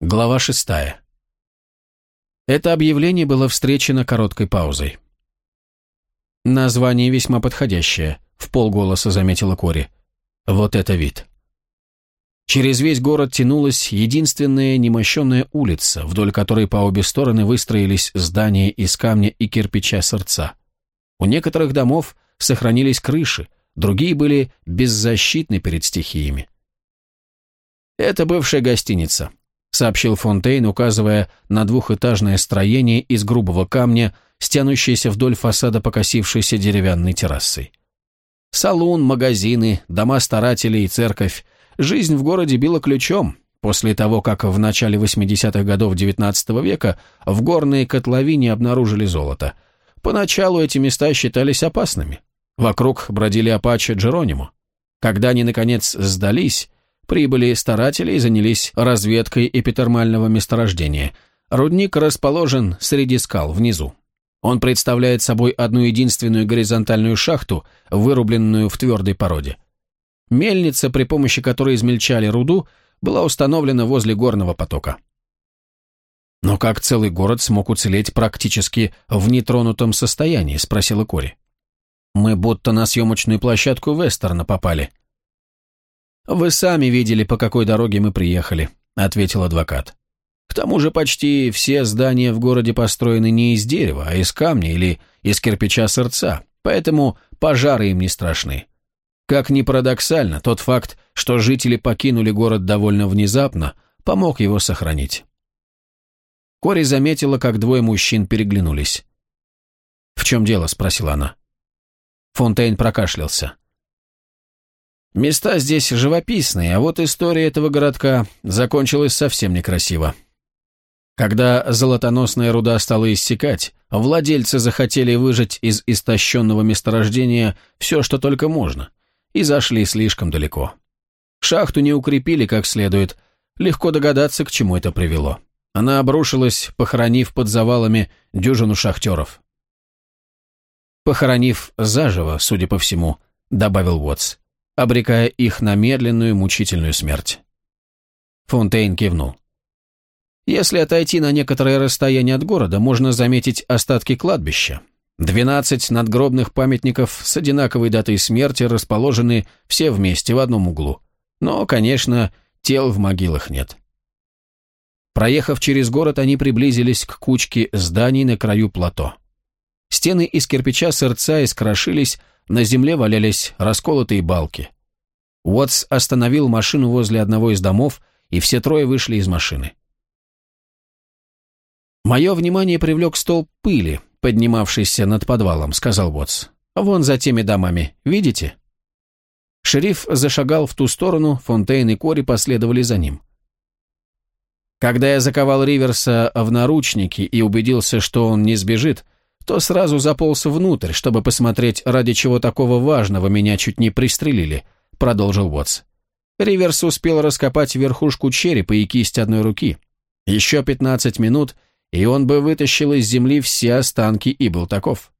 Глава шестая. Это объявление было встречено короткой паузой. «Название весьма подходящее», — в полголоса заметила Кори. «Вот это вид». Через весь город тянулась единственная немощенная улица, вдоль которой по обе стороны выстроились здания из камня и кирпича сердца. У некоторых домов сохранились крыши, другие были беззащитны перед стихиями. Это бывшая гостиница, сообщил Фонтейн, указывая на двухэтажное строение из грубого камня, стянущееся вдоль фасада покосившейся деревянной террасой. Салон, магазины, дома старателей и церковь. Жизнь в городе била ключом, после того, как в начале 80-х годов XIX века в горной котловине обнаружили золото. Поначалу эти места считались опасными. Вокруг бродили апачи Джеронимо. Когда они, наконец, сдались, Прибыли старатели и занялись разведкой эпитермального месторождения. Рудник расположен среди скал, внизу. Он представляет собой одну единственную горизонтальную шахту, вырубленную в твердой породе. Мельница, при помощи которой измельчали руду, была установлена возле горного потока. «Но как целый город смог уцелеть практически в нетронутом состоянии?» – спросила Кори. «Мы будто на съемочную площадку Вестерна попали», «Вы сами видели, по какой дороге мы приехали», — ответил адвокат. «К тому же почти все здания в городе построены не из дерева, а из камня или из кирпича сердца, поэтому пожары им не страшны. Как ни парадоксально, тот факт, что жители покинули город довольно внезапно, помог его сохранить». Кори заметила, как двое мужчин переглянулись. «В чем дело?» – спросила она. Фонтейн прокашлялся. Места здесь живописные, а вот история этого городка закончилась совсем некрасиво. Когда золотоносная руда стала иссякать, владельцы захотели выжать из истощенного месторождения все, что только можно, и зашли слишком далеко. Шахту не укрепили как следует, легко догадаться, к чему это привело. Она обрушилась, похоронив под завалами дюжину шахтеров. «Похоронив заживо, судя по всему», — добавил Уотс обрекая их на медленную мучительную смерть. Фонтейн кивнул. Если отойти на некоторое расстояние от города, можно заметить остатки кладбища. Двенадцать надгробных памятников с одинаковой датой смерти расположены все вместе в одном углу. Но, конечно, тел в могилах нет. Проехав через город, они приблизились к кучке зданий на краю плато. Стены из кирпича сердца искрошились, на земле валялись расколотые балки. Уотс остановил машину возле одного из домов, и все трое вышли из машины. «Мое внимание привлек столб пыли, поднимавшийся над подвалом», — сказал Уотс. «Вон за теми домами, видите?» Шериф зашагал в ту сторону, Фонтейн и Кори последовали за ним. Когда я заковал Риверса в наручники и убедился, что он не сбежит, то сразу заполз внутрь, чтобы посмотреть, ради чего такого важного меня чуть не пристрелили, продолжил Уотс. Риверс успел раскопать верхушку черепа и кисть одной руки. Еще пятнадцать минут, и он бы вытащил из земли все останки и был таков.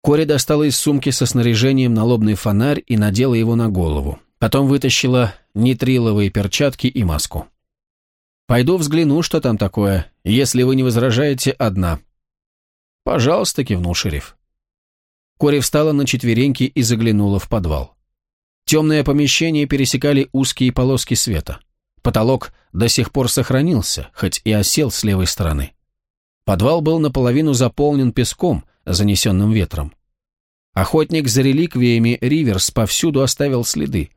Кори достала из сумки со снаряжением налобный фонарь и надела его на голову. Потом вытащила нитриловые перчатки и маску. «Пойду взгляну, что там такое, если вы не возражаете, одна», «Пожалуйста», — кивнул шериф. Кори встала на четвереньки и заглянула в подвал. Темное помещение пересекали узкие полоски света. Потолок до сих пор сохранился, хоть и осел с левой стороны. Подвал был наполовину заполнен песком, занесенным ветром. Охотник за реликвиями Риверс повсюду оставил следы.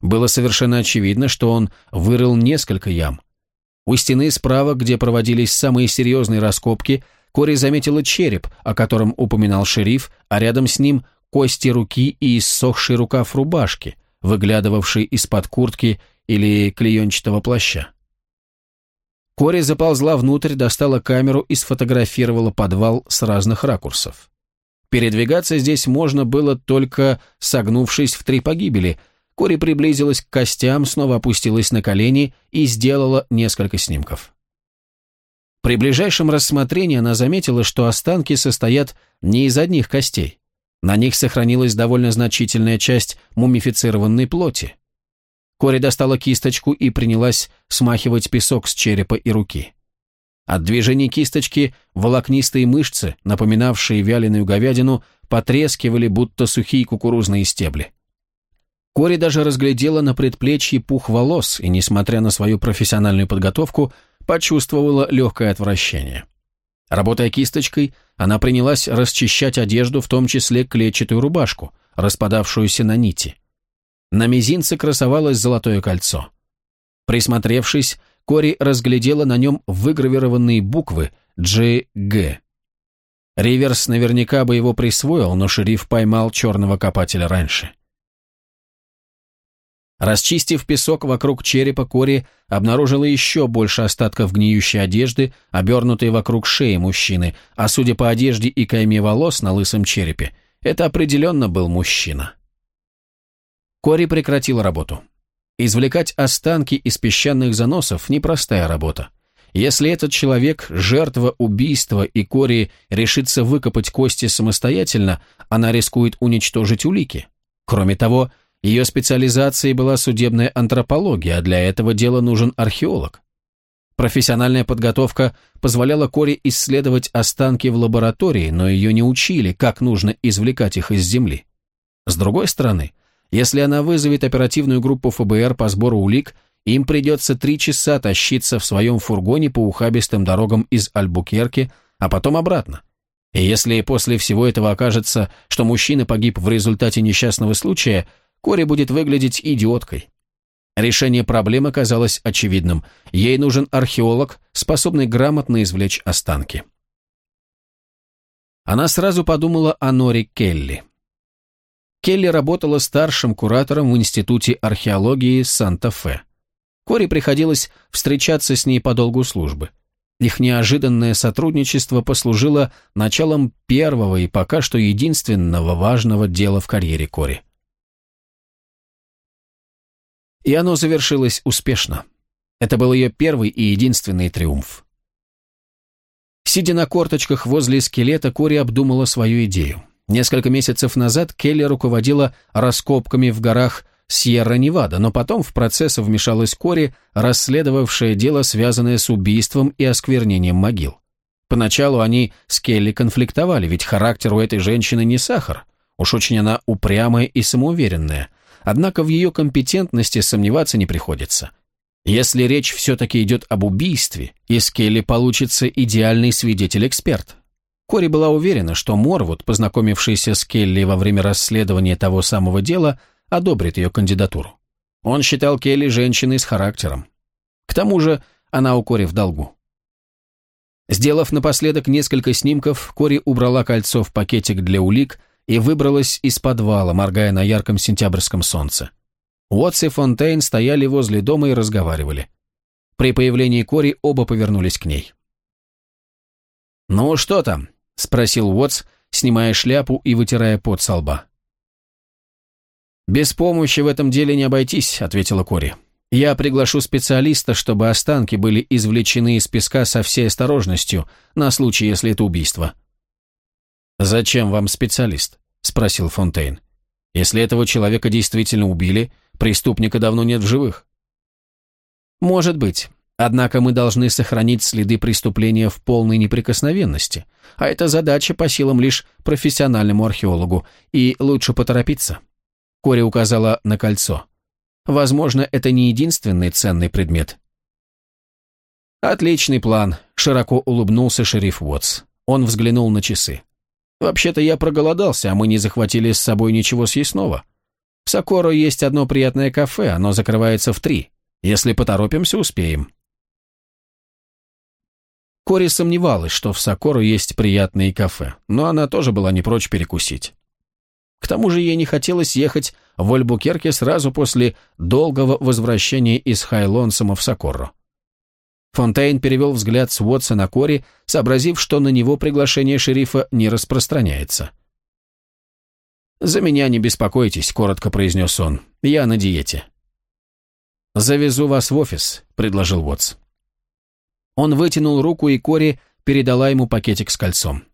Было совершенно очевидно, что он вырыл несколько ям. У стены справа, где проводились самые серьезные раскопки, Кори заметила череп, о котором упоминал шериф, а рядом с ним кости руки и иссохший рукав рубашки, выглядывавший из-под куртки или клеенчатого плаща. Кори заползла внутрь, достала камеру и сфотографировала подвал с разных ракурсов. Передвигаться здесь можно было только согнувшись в три погибели. Кори приблизилась к костям, снова опустилась на колени и сделала несколько снимков. При ближайшем рассмотрении она заметила, что останки состоят не из одних костей. На них сохранилась довольно значительная часть мумифицированной плоти. Кори достала кисточку и принялась смахивать песок с черепа и руки. От движения кисточки волокнистые мышцы, напоминавшие вяленую говядину, потрескивали, будто сухие кукурузные стебли. Кори даже разглядела на предплечье пух волос и, несмотря на свою профессиональную подготовку, почувствовала легкое отвращение. Работая кисточкой, она принялась расчищать одежду, в том числе клетчатую рубашку, распадавшуюся на нити. На мизинце красовалось золотое кольцо. Присмотревшись, Кори разглядела на нем выгравированные буквы «G.G». Риверс наверняка бы его присвоил, но шериф поймал черного копателя раньше. Расчистив песок вокруг черепа, Кори обнаружила еще больше остатков гниющей одежды, обернутой вокруг шеи мужчины, а судя по одежде и кайме волос на лысом черепе, это определенно был мужчина. Кори прекратил работу. Извлекать останки из песчаных заносов – непростая работа. Если этот человек – жертва убийства, и Кори решится выкопать кости самостоятельно, она рискует уничтожить улики. Кроме того, ее специализацией была судебная антропология, а для этого дела нужен археолог. Профессиональная подготовка позволяла Кори исследовать останки в лаборатории, но ее не учили, как нужно извлекать их из земли. С другой стороны, если она вызовет оперативную группу ФБР по сбору улик, им придется три часа тащиться в своем фургоне по ухабистым дорогам из Альбукерки, а потом обратно. И если после всего этого окажется, что мужчина погиб в результате несчастного случая, Кори будет выглядеть идиоткой. Решение проблемы казалось очевидным. Ей нужен археолог, способный грамотно извлечь останки. Она сразу подумала о Норе Келли. Келли работала старшим куратором в Институте археологии Санта-Фе. Кори приходилось встречаться с ней по долгу службы. Их неожиданное сотрудничество послужило началом первого и пока что единственного важного дела в карьере Кори. И оно завершилось успешно. Это был ее первый и единственный триумф. Сидя на корточках возле скелета, Кори обдумала свою идею. Несколько месяцев назад Келли руководила раскопками в горах Сьерра-Невада, но потом в процесс вмешалась Кори, расследовавшая дело, связанное с убийством и осквернением могил. Поначалу они с Келли конфликтовали, ведь характер у этой женщины не сахар. Уж очень она упрямая и самоуверенная. Однако в ее компетентности сомневаться не приходится. Если речь все-таки идет об убийстве, из Келли получится идеальный свидетель-эксперт. Кори была уверена, что Морвуд, познакомившийся с Келли во время расследования того самого дела, одобрит ее кандидатуру. Он считал Келли женщиной с характером. К тому же она у Кори в долгу. Сделав напоследок несколько снимков, Кори убрала кольцо в пакетик для улик и выбралась из подвала, моргая на ярком сентябрьском солнце. Уотс и Фонтейн стояли возле дома и разговаривали. При появлении Кори оба повернулись к ней. «Ну, что там?» — спросил Уотс, снимая шляпу и вытирая пот со лба. «Без помощи в этом деле не обойтись», — ответила Кори. «Я приглашу специалиста, чтобы останки были извлечены из песка со всей осторожностью, на случай, если это убийство». «Зачем вам специалист?» — спросил Фонтейн. «Если этого человека действительно убили, преступника давно нет в живых». «Может быть. Однако мы должны сохранить следы преступления в полной неприкосновенности, а это задача по силам лишь профессиональному археологу, и лучше поторопиться. Кори указала на кольцо. Возможно, это не единственный ценный предмет. «Отличный план», — широко улыбнулся шериф Уотс. Он взглянул на часы. «Вообще-то я проголодался, а мы не захватили с собой ничего съестного. В Сокоро есть одно приятное кафе, оно закрывается в три. Если поторопимся, успеем». Кори сомневалась, что в Сокору есть приятные кафе, но она тоже была не прочь перекусить. К тому же ей не хотелось ехать в Альбукерке сразу после долгого возвращения из Хайлонсома в Сокорро. Фонтейн перевел взгляд с Уотса на Кори, сообразив, что на него приглашение шерифа не распространяется. «За меня не беспокойтесь», — коротко произнес он. «Я на диете». «Завезу вас в офис», — предложил Уотс. Он вытянул руку, и Кори передала ему пакетик с кольцом.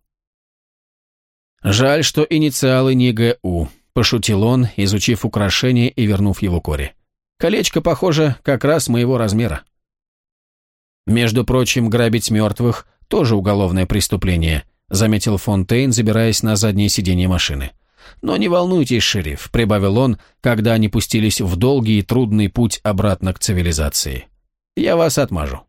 «Жаль, что инициалы не ГУ», – пошутил он, изучив украшение и вернув его Кори. Колечко, похоже, как раз моего размера. Между прочим, грабить мертвых – тоже уголовное преступление, заметил Фонтейн, забираясь на заднее сиденье машины. Но не волнуйтесь, шериф, прибавил он, когда они пустились в долгий и трудный путь обратно к цивилизации. Я вас отмажу.